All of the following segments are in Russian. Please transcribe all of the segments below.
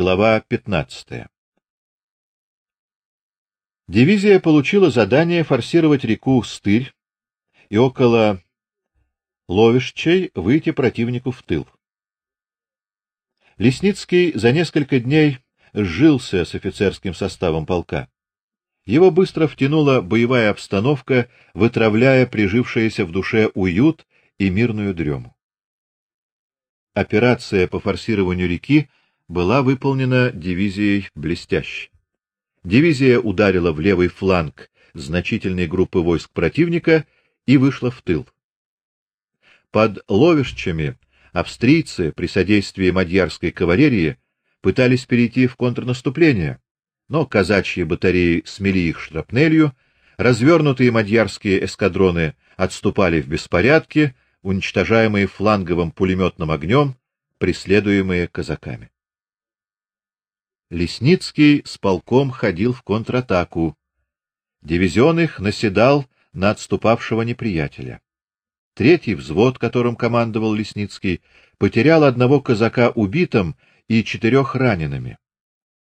Глава 15. Дивизия получила задание форсировать реку Стырь и около Ловишчей выйти противнику в тыл. Лесницкий за несколько дней сжился с офицерским составом полка. Его быстро втянула боевая обстановка, вытравляя прижившееся в душе уют и мирную дрему. Операция по форсированию реки была выполнена дивизией блестяще. Дивизия ударила в левый фланг значительной группы войск противника и вышла в тыл. Под Ловишчами австрийцы при содействии мадьярской кавалерии пытались перейти в контрнаступление, но казачьи батареи смели их шрапнелью, развернутые мадьярские эскадроны отступали в беспорядке, уничтожаемые фланговым пулеметным огнем, преследуемые казаками. Лесницкий с полком ходил в контратаку. Дивизион их наседал на отступавшего неприятеля. Третий взвод, которым командовал Лесницкий, потерял одного казака убитым и четырех ранеными.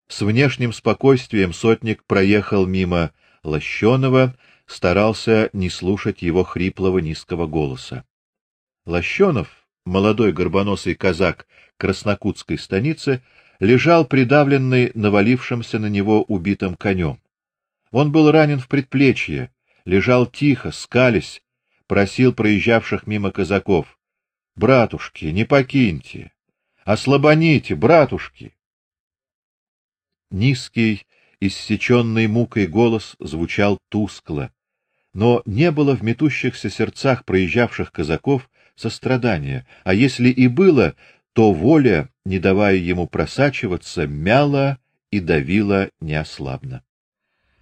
С внешним спокойствием сотник проехал мимо Лощёнова, старался не слушать его хриплого низкого голоса. Лощёнов, молодой горбоносый казак Краснокутской станицы, лежал придавленный навалившимся на него убитым конем. Он был ранен в предплечье, лежал тихо, скалясь, просил проезжавших мимо казаков: "Братушки, не покиньте, ослабоните, братушки". Низкий, иссеченный мукой голос звучал тускло, но не было в метущихся сердцах проезжавших казаков сострадания, а если и было, то воля, не давая ему просачиваться, мяла и давила неослабно.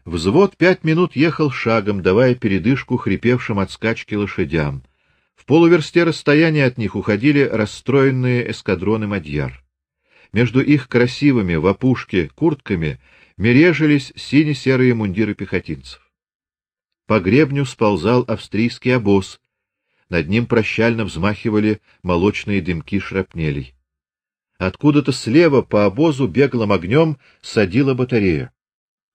Взвод пять минут ехал шагом, давая передышку хрипевшим от скачки лошадям. В полуверсте расстояния от них уходили расстроенные эскадроны мадьяр. Между их красивыми в опушке куртками мережились сине-серые мундиры пехотинцев. По гребню сползал австрийский обоз, над ним прощально взмахивали молочные дымки шрапнелей. Откуда-то слева по обозу беглым огнем садила батарея.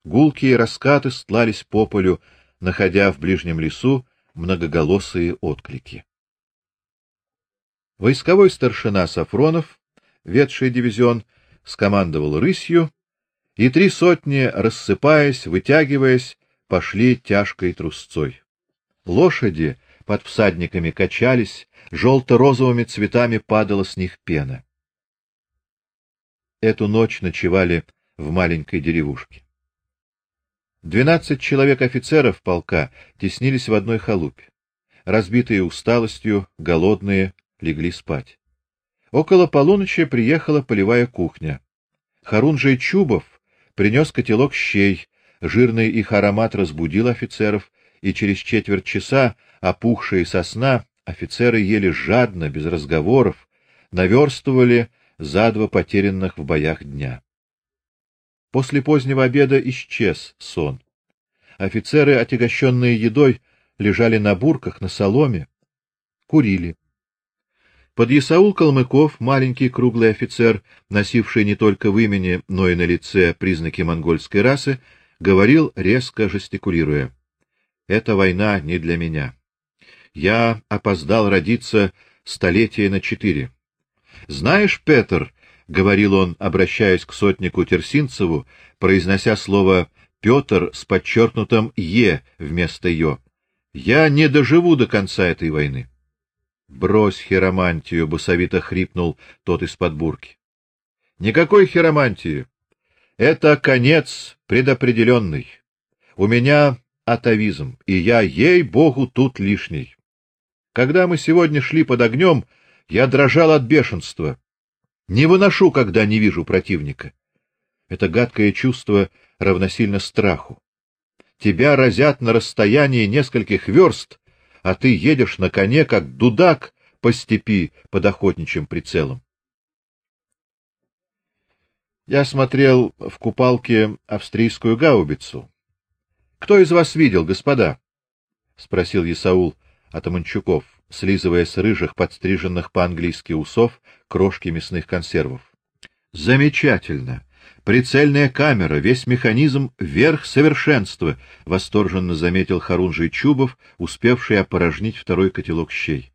Гулкие раскаты стлались по полю, находя в ближнем лесу многоголосые отклики. Войсковой старшина Сафронов, ведший дивизион, скомандовал рысью, и три сотни, рассыпаясь, вытягиваясь, пошли тяжкой трусцой. Лошади под всадниками качались, желто-розовыми цветами падала с них пена. Эту ночь ночевали в маленькой деревушке. Двенадцать человек офицеров полка теснились в одной халупе. Разбитые усталостью, голодные, легли спать. Около полуночи приехала полевая кухня. Харунжий Чубов принес котелок щей, жирный их аромат разбудил офицеров, и через четверть часа опухшие со сна, офицеры ели жадно, без разговоров, наверстывали за два потерянных в боях дня. После позднего обеда исчез сон. Офицеры, отягощенные едой, лежали на бурках, на соломе, курили. Подъясаул Калмыков, маленький круглый офицер, носивший не только в имени, но и на лице признаки монгольской расы, говорил резко жестикулируя: "Эта война не для меня. Я опоздал родиться столетия на четыре. Знаешь, Петр, говорил он, обращаясь к сотнику Терсинцеву, произнося слово Петр с подчеркнутым е вместо ё. Я не доживу до конца этой войны. Брось хиромантию, басовито хрипнул тот из-под бурки. Никакой хиромантии. Это конец предопределенный. У меня атовизм, и я ей-богу тут лишний. Когда мы сегодня шли под огнем, я дрожал от бешенства. Не выношу, когда не вижу противника. Это гадкое чувство равносильно страху. Тебя разят на расстоянии нескольких верст, а ты едешь на коне как дудак по степи под охотничьим прицелом. Я смотрел в купалке австрийскую гаубицу. Кто из вас видел, господа? спросил Исаул Атаманчуков, слизывая с рыжих подстриженных по-английски усов крошки мясных консервов. Замечательно, прицельная камера, весь механизм верх совершенства, восторженно заметил Харунжий Чубов, успевший опорожнить второй котелок щей.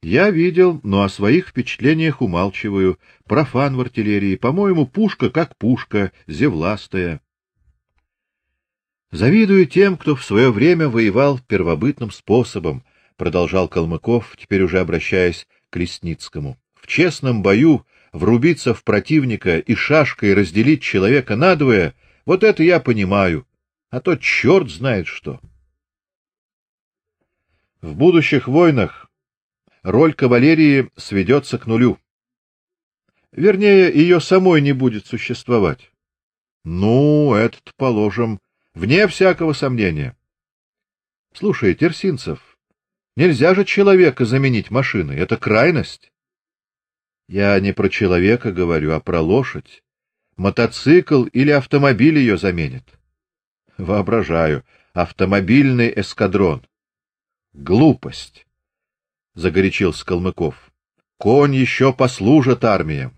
Я видел, но о своих впечатлениях умалчиваю. Профан в артиллерии, по-моему, пушка как пушка, зевластая. Завидую тем, кто в свое время воевал первобытным способом, продолжал Калмыков, теперь уже обращаясь к Лесницкому. В честном бою врубиться в противника и шашкой разделить человека надвое, вот это я понимаю, а то черт знает что. В будущих войнах роль кавалерии сведется к нулю. Вернее, ее самой не будет существовать. Ну, этот положим вне всякого сомнения. Слушай, Терсинцев, нельзя же человека заменить машиной, это крайность. Я не про человека говорю, а про лошадь. Мотоцикл или автомобиль ее заменит. Воображаю, автомобильный эскадрон. Глупость загорячился Калмыков. Конь еще послужит армиям.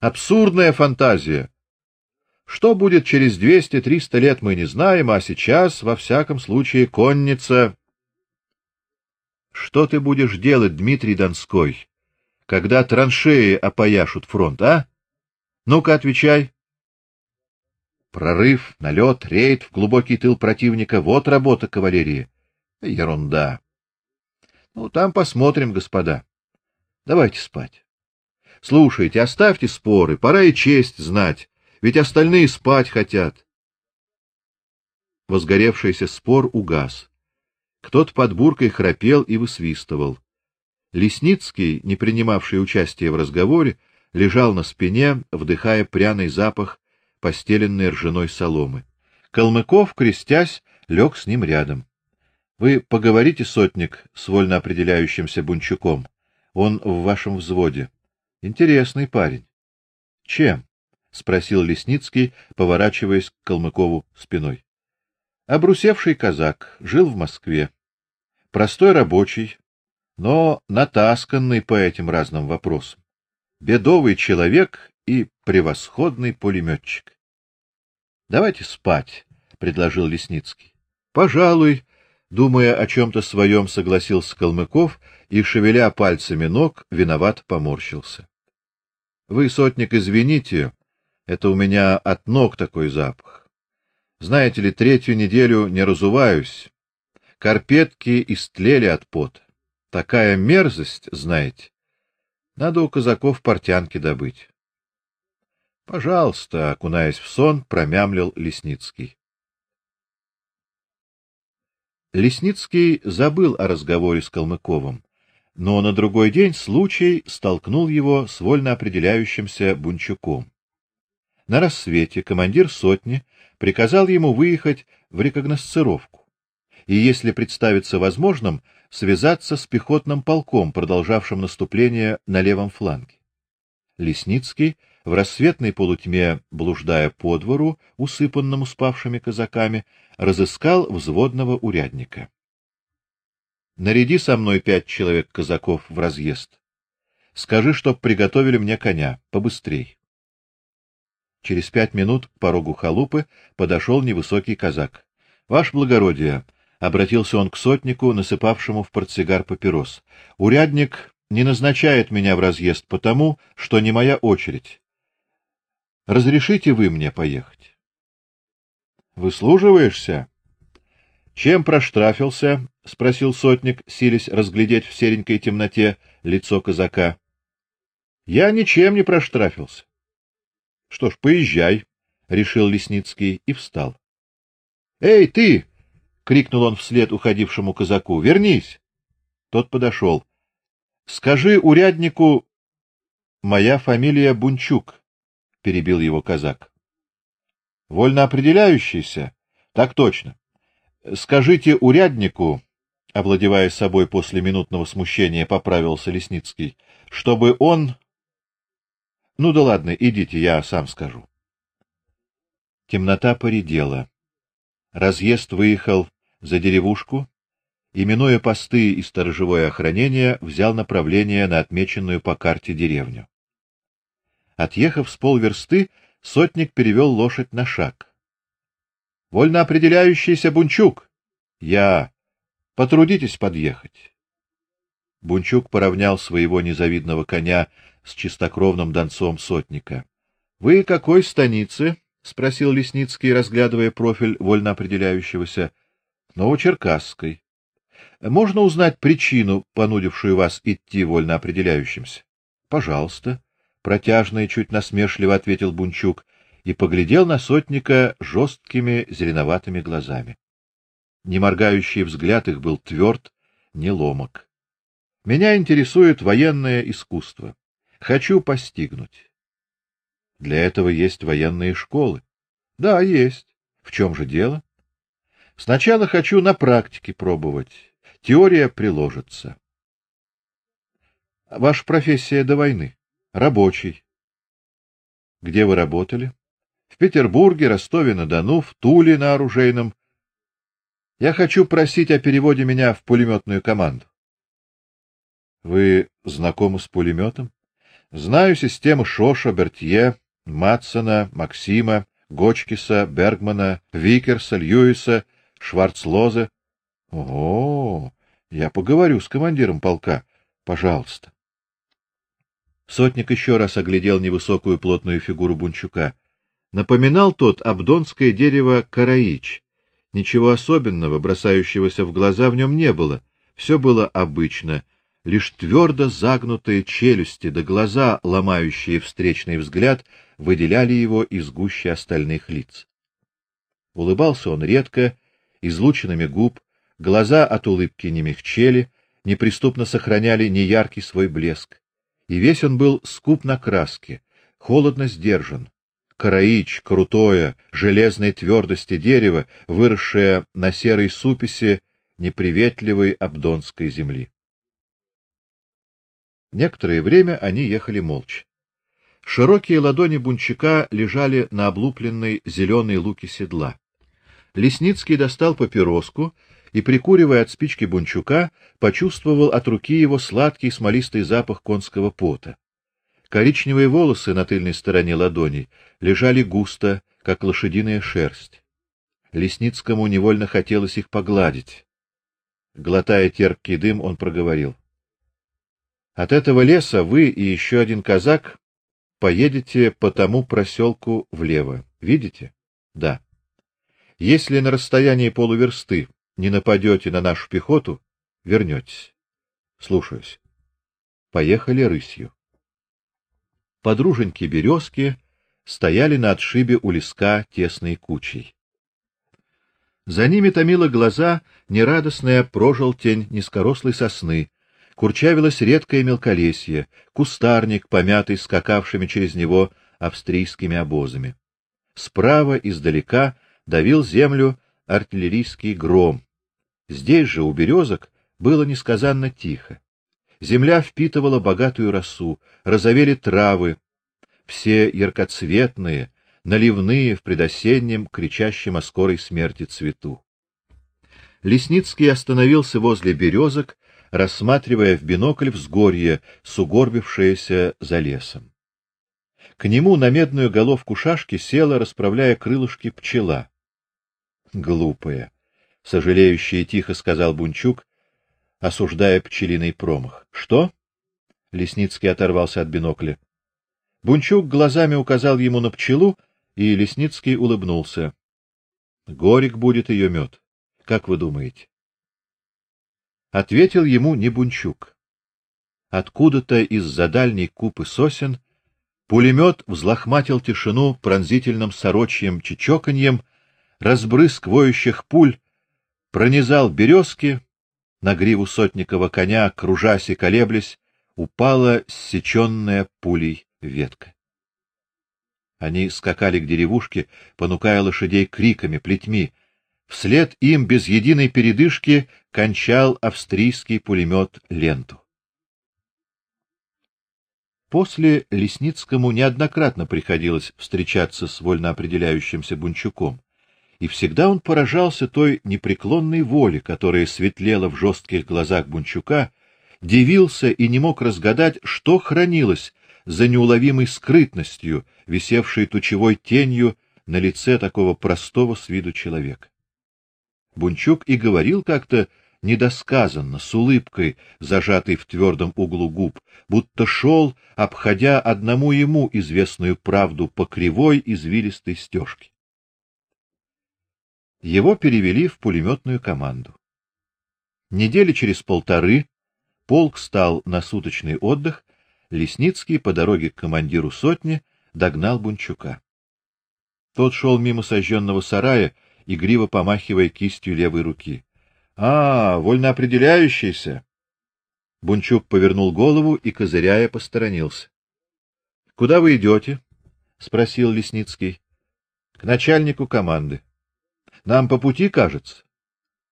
Абсурдная фантазия. Что будет через двести-триста лет, мы не знаем, а сейчас во всяком случае конница. Что ты будешь делать, Дмитрий Донской, когда траншеи опояшут фронт, а? Ну-ка, отвечай. Прорыв, налет, рейд в глубокий тыл противника вот работа кавалерии. Ерунда. Ну, там посмотрим, господа. Давайте спать. Слушайте, оставьте споры, пора и честь знать, ведь остальные спать хотят. Возгоревшийся спор угас. Кто-то под буркой храпел и высвистывал. Лесницкий, не принимавший участия в разговоре, лежал на спине, вдыхая пряный запах постеленной ржаной соломы. Калмыков, крестясь, лег с ним рядом. Вы поговорите, сотник, с вольно определяющимся Бунчуком. Он в вашем взводе. Интересный парень. Чем? Спросил Лесницкий, поворачиваясь к Калмыкову спиной. Обрусевший казак, жил в Москве. Простой рабочий, но натасканный по этим разным вопросам. Бедовый человек и превосходный пулеметчик. Давайте спать, предложил Лесницкий. Пожалуй, Думая о чем то своем, согласился Калмыков и шевеля пальцами ног, виноват поморщился. Вы, сотник, извините, это у меня от ног такой запах. Знаете ли, третью неделю не разуваюсь. Карпетки истлели от пота. Такая мерзость, знаете. Надо у казаков портянки добыть. Пожалуйста, окунаясь в сон, промямлил Лесницкий. Лесницкий забыл о разговоре с Калмыковым, но на другой день случай столкнул его с вольно определяющимся Бунчуком. На рассвете командир сотни приказал ему выехать в рекогносцировку и, если представится возможным, связаться с пехотным полком, продолжавшим наступление на левом фланге. Лесницкий в рассветной полутьме, блуждая по двору, усыпанному спавшими казаками, разыскал взводного урядника. Наряди со мной пять человек казаков в разъезд. Скажи, чтоб приготовили мне коня, побыстрей. Через пять минут к порогу халупы подошел невысокий казак. Ваше благородие, обратился он к сотнику, насыпавшему в портсигар папирос. Урядник не назначает меня в разъезд потому, что не моя очередь. Разрешите вы мне поехать? Выслуживаешься? Чем проштрафился? спросил сотник, силясь разглядеть в серенькой темноте лицо казака. Я ничем не проштрафился. Что ж, поезжай, решил Лесницкий и встал. Эй, ты! крикнул он вслед уходившему казаку. Вернись. Тот подошел. Скажи уряднику, моя фамилия Бунчук, перебил его казак. Вольно определяющийся? Так точно. Скажите уряднику, овладевая собой после минутного смущения, поправился Лесницкий, чтобы он Ну да ладно, идите, я сам скажу. Темнота поредела. Разъезд выехал за деревушку, и минуя посты и сторожевое охранение, взял направление на отмеченную по карте деревню. Отъехав с полверсты, сотник перевел лошадь на шаг. Вольно определяющийся Бунчук. Я. Потрудитесь подъехать. Бунчук поравнял своего незавидного коня с чистокровным донцом сотника. Вы какой станицы? спросил Лесницкий, разглядывая профиль вольно определяющегося. Новочеркасской. Можно узнать причину, понудившую вас идти вольно определяющимся? Пожалуйста, протяжно и чуть насмешливо ответил Бунчук и поглядел на сотника жесткими зеленоватыми глазами. Неморгающий взгляд их был тверд, не ломок. Меня интересует военное искусство. Хочу постигнуть. Для этого есть военные школы. Да, есть. В чем же дело? Сначала хочу на практике пробовать. Теория приложится. Ваша профессия до войны? Рабочий. Где вы работали? В Петербурге, Ростове-на-Дону, в Туле на оружейном. Я хочу просить о переводе меня в пулеметную команду. Вы знакомы с пулеметом? Знаю системы Шоша, Бертье, Матсона, Максима, Гочкиса, Бергмана, Викерса, Льюиса, Шварцлоза. О, я поговорю с командиром полка, пожалуйста. Сотник еще раз оглядел невысокую плотную фигуру Бунчука. Напоминал тот абдонское дерево караич. Ничего особенного, бросающегося в глаза в нем не было. Все было обычно, лишь твердо загнутые челюсти да глаза, ломающие встречный взгляд, выделяли его из гуще остальных лиц. Улыбался он редко, излученными губ, глаза от улыбки не мягчели, неприступно сохраняли неяркий свой блеск. И весь он был скуп на краске, холодно сдержан. Караич, крутое, железной твердости дерево, выросшее на серой суписи неприветливой абдонской земли. Некоторое время они ехали молча. Широкие ладони бунчика лежали на облупленной зеленой луке седла. Лесницкий достал папироску и, прикуривая от спички бунчука, почувствовал от руки его сладкий смолистый запах конского пота. Коричневые волосы на тыльной стороне ладоней лежали густо, как лошадиная шерсть. Лесницкому невольно хотелось их погладить. Глотая терпкий дым, он проговорил: "От этого леса вы и еще один казак поедете по тому проселку влево. Видите? Да. Если на расстоянии полуверсты не нападете на нашу пехоту, вернетесь. Слушаюсь. Поехали рысью. Подруженьки березки стояли на отшибе у леска тесной кучей. За ними томила глаза нерадостная прожелтень низкорослой сосны, курчавилось редкое мелколесье, кустарник, помятый скакавшими через него австрийскими обозами. Справа издалека давил землю артиллерийский гром. Здесь же у березок было несказанно тихо. Земля впитывала богатую росу, розовели травы, все яркоцветные, наливные в предосеннем, кричащем о скорой смерти цвету. Лесницкий остановился возле березок рассматривая в бинокль взгорье, сугорбившееся за лесом. К нему на медную головку шашки села, расправляя крылышки, пчела. Глупая, сожалеющая тихо сказал Бунчук, осуждая пчелиный промах. Что? Лесницкий оторвался от бинокля. Бунчук глазами указал ему на пчелу, и Лесницкий улыбнулся. Горек будет ее мед. Как вы думаете? Ответил ему не Бунчук. Откуда-то из-за дальней купы сосен пулемет взлохматил тишину пронзительным сорочьим чечоканьем, разбрызг воющих пуль пронизал березки, на гриву сотникова коня, кружась и колеблясь, упала ссеченная пулей ветка. Они скакали к деревушке, понукая лошадей криками, плетьми, Вслед им без единой передышки кончал австрийский пулемет ленту. После Лесницкому неоднократно приходилось встречаться с вольно определяющимся Бунчуком, и всегда он поражался той непреклонной воле, которая светлела в жестких глазах Бунчука, дивился и не мог разгадать, что хранилось за неуловимой скрытностью, висевшей тучевой тенью на лице такого простого с виду человека. Бунчук и говорил как-то недосказанно, с улыбкой, зажатой в твердом углу губ, будто шел, обходя одному ему известную правду по кривой извилистой стежке. Его перевели в пулеметную команду. Недели через полторы полк стал на суточный отдых, Лесницкий по дороге к командиру сотни догнал Бунчука. Тот шел мимо сожженного сарая, игриво помахивая кистью левой руки. А, вольно определяющийся. Бунчук повернул голову и козыряя посторонился. Куда вы идете? спросил Лесницкий. К начальнику команды. Нам по пути, кажется.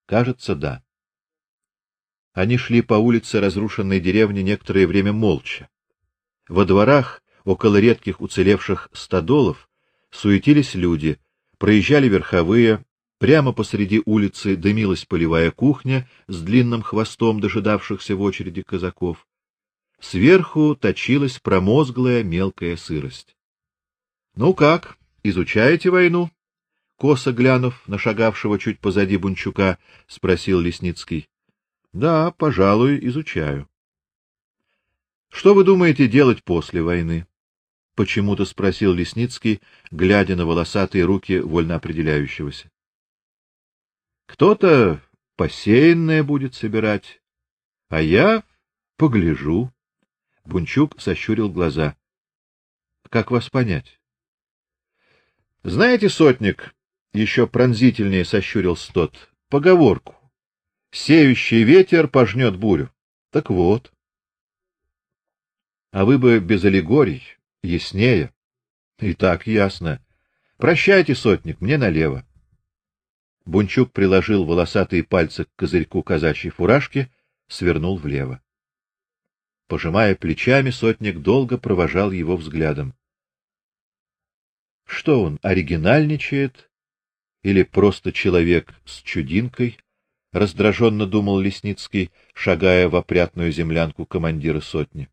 Кажется, да. Они шли по улице разрушенной деревни некоторое время молча. Во дворах, около редких уцелевших стадолов, суетились люди, проезжали верховые, прямо посреди улицы дымилась полевая кухня с длинным хвостом дожидавшихся в очереди казаков. Сверху точилась промозглая мелкая сырость. Ну как, изучаете войну? Косо глянув на шагавшего чуть позади Бунчука, спросил Лесницкий. Да, пожалуй, изучаю. Что вы думаете делать после войны? почему-то спросил Лесницкий, глядя на волосатые руки вольноопределяющегося. Кто-то посеянное будет собирать, а я погляжу. Бунчук сощурил глаза. Как вас понять? Знаете, сотник, еще пронзительнее сощурился тот, поговорку: сеющий ветер пожнет бурю. Так вот. А вы бы без аллегорий, яснее. И так ясно. Прощайте, сотник, мне налево. Бунчук приложил волосатые пальцы к козырьку казачьей фуражки, свернул влево. Пожимая плечами, сотник долго провожал его взглядом. Что он, оригинальничает или просто человек с чудинкой? раздраженно думал Лесницкий, шагая в опрятную землянку командира сотни.